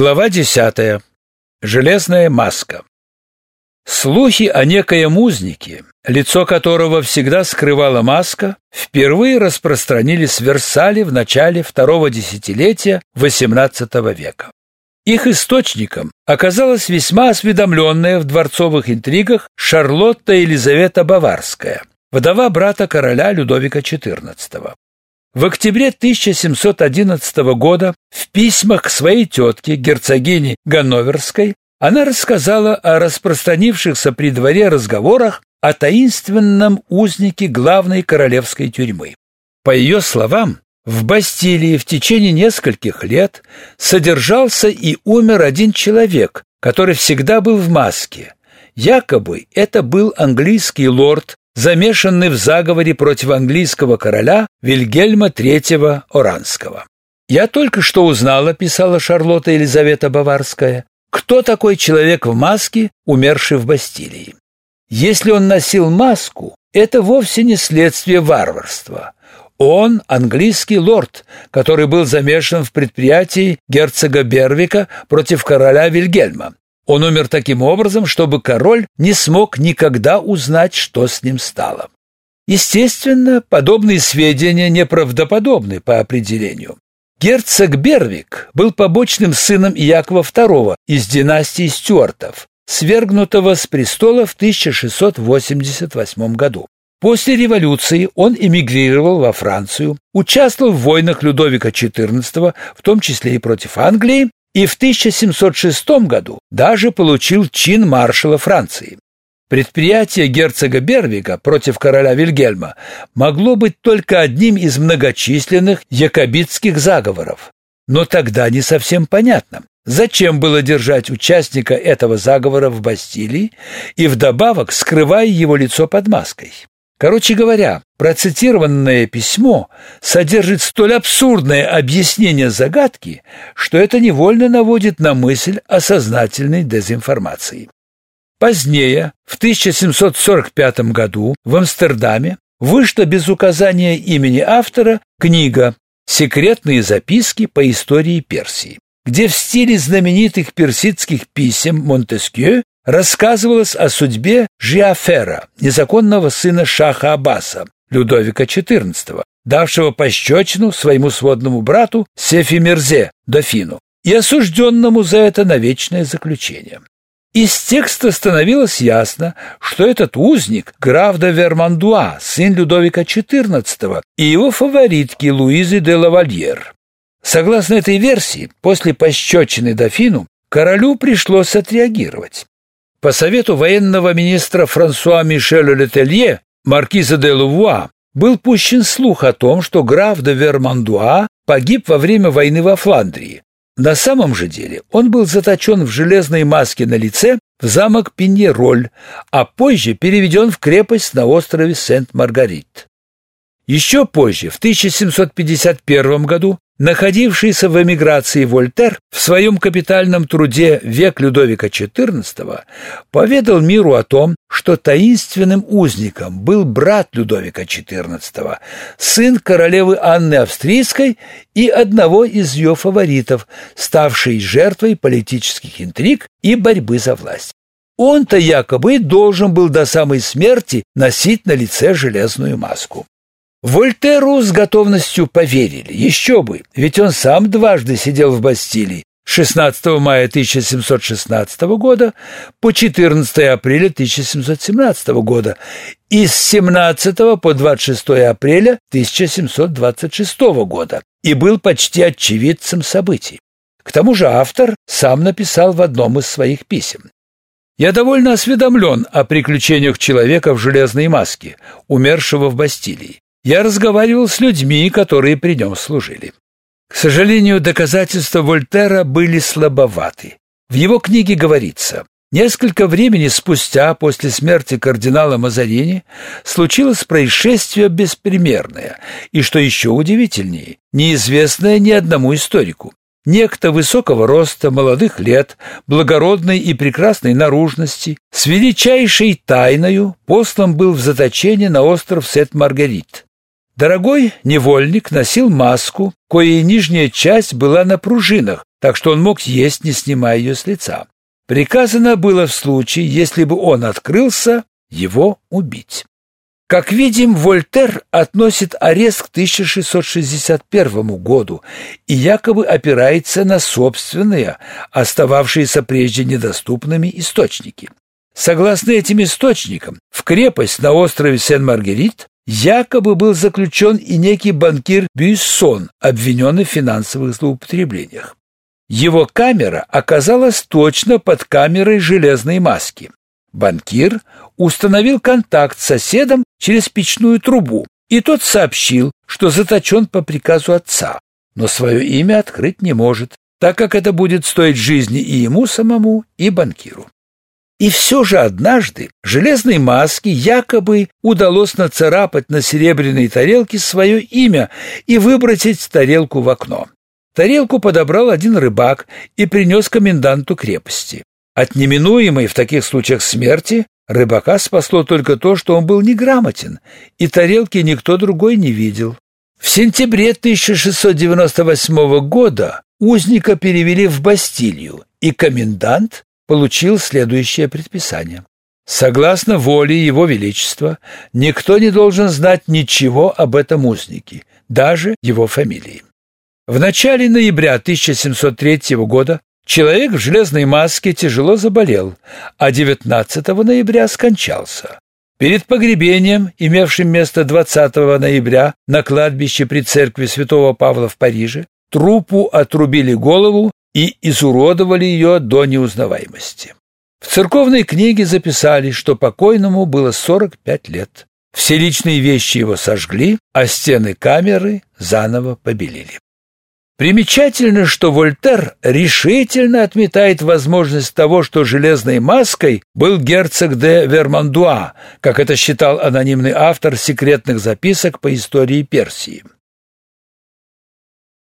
Глава 10. Железная маска. Слухи о некоем узнике, лицо которого всегда скрывала маска, впервые распространились в Версале в начале второго десятилетия XVIII века. Их источником оказалась весьма осведомленная в дворцовых интригах Шарлотта Елизавета Баварская, вдова брата короля Людовика XIV. В октябре 1711 года в письмах к своей тетке, герцогине Ганноверской, она рассказала о распространившихся при дворе разговорах о таинственном узнике главной королевской тюрьмы. По ее словам, в Бастилии в течение нескольких лет содержался и умер один человек, который всегда был в маске. Якобы это был английский лорд замешанный в заговоре против английского короля Вильгельма III Оранского. «Я только что узнала», — писала Шарлотта Елизавета Баварская, «кто такой человек в маске, умерший в Бастилии. Если он носил маску, это вовсе не следствие варварства. Он английский лорд, который был замешан в предприятии герцога Бервика против короля Вильгельма. Он умер таким образом, чтобы король не смог никогда узнать, что с ним стало. Естественно, подобные сведения неправдоподобны по определению. Герцог Бервик был побочным сыном Якова II из династии Стюартов, свергнутого с престола в 1688 году. После революции он эмигрировал во Францию, участвовал в войнах Людовика XIV, в том числе и против Англии, и в 1706 году даже получил чин маршала Франции. Предприятие герцога Бервига против короля Вильгельма могло быть только одним из многочисленных якобитских заговоров. Но тогда не совсем понятно, зачем было держать участника этого заговора в Бастилии и вдобавок скрывая его лицо под маской. Короче говоря, процитированное письмо содержит столь абсурдное объяснение загадки, что это невольно наводит на мысль о сознательной дезинформации. Позднее, в 1745 году, в Амстердаме вышла без указания имени автора книга «Секретные записки по истории Персии», где в стиле знаменитых персидских писем Монтескье рассказывалось о судьбе Жиафера, незаконного сына шаха Аббаса, Людовика XIV, давшего пощечину своему сводному брату Сефи Мирзе, дофину, и осужденному за это на вечное заключение. Из текста становилось ясно, что этот узник – граф де Вермандуа, сын Людовика XIV и его фаворитки Луизы де Лавальер. Согласно этой версии, после пощечины дофину королю пришлось отреагировать. По совету военного министра Франсуа Мишеля Летелье, маркиза де Лувуа, был пущен слух о том, что граф де Вермандуа погиб во время войны во Фландрии. На самом же деле он был заточен в железной маске на лице в замок Пиньероль, а позже переведен в крепость на острове Сент-Маргарит. Еще позже, в 1751 году, Находившийся в эмиграции Вольтер в своем капитальном труде «Век Людовика XIV» поведал миру о том, что таинственным узником был брат Людовика XIV, сын королевы Анны Австрийской и одного из ее фаворитов, ставший жертвой политических интриг и борьбы за власть. Он-то якобы должен был до самой смерти носить на лице железную маску. Вольтеру с готовностью поверили. Еще бы, ведь он сам дважды сидел в Бастилии. 16 мая 1716 года по 14 апреля 1717 года и с 17 по 26 апреля 1726 года и был почти очевидцем событий. К тому же автор сам написал в одном из своих писем. Я довольно осведомлен о приключениях человека в железной маске, умершего в Бастилии. Я разговаривал с людьми, которые при нем служили. К сожалению, доказательства Вольтера были слабоваты. В его книге говорится, несколько времени спустя после смерти кардинала Мазарини случилось происшествие беспримерное, и, что еще удивительнее, неизвестное ни одному историку. Некто высокого роста, молодых лет, благородной и прекрасной наружности, с величайшей тайною послан был в заточение на остров Сет-Маргарит. Дорогой невольник носил маску, коей нижняя часть была на пружинах, так что он мог есть, не снимая ее с лица. Приказано было в случае, если бы он открылся, его убить. Как видим, Вольтер относит арест к 1661 году и якобы опирается на собственные, остававшиеся прежде недоступными источники. Согласно этим источникам, в крепость на острове Сен-Маргерит якобы был заключен и некий банкир Бюйсон, обвиненный в финансовых злоупотреблениях. Его камера оказалась точно под камерой железной маски. Банкир установил контакт с соседом через печную трубу, и тот сообщил, что заточен по приказу отца, но свое имя открыть не может, так как это будет стоить жизни и ему самому, и банкиру. И все же однажды железной маске якобы удалось нацарапать на серебряной тарелке свое имя и выбросить тарелку в окно. Тарелку подобрал один рыбак и принес коменданту крепости. От неминуемой в таких случаях смерти рыбака спасло только то, что он был неграмотен, и тарелки никто другой не видел. В сентябре 1698 года узника перевели в Бастилию, и комендант получил следующее предписание. Согласно воле Его Величества, никто не должен знать ничего об этом узнике, даже его фамилии. В начале ноября 1703 года Человек в железной маске тяжело заболел, а 19 ноября скончался. Перед погребением, имевшим место 20 ноября на кладбище при церкви Святого Павла в Париже, трупу отрубили голову и изуродовали ее до неузнаваемости. В церковной книге записали, что покойному было 45 лет. Все личные вещи его сожгли, а стены камеры заново побелили. Примечательно, что Вольтер решительно отметает возможность того, что железной маской был герцог де Вермандуа, как это считал анонимный автор секретных записок по истории Персии.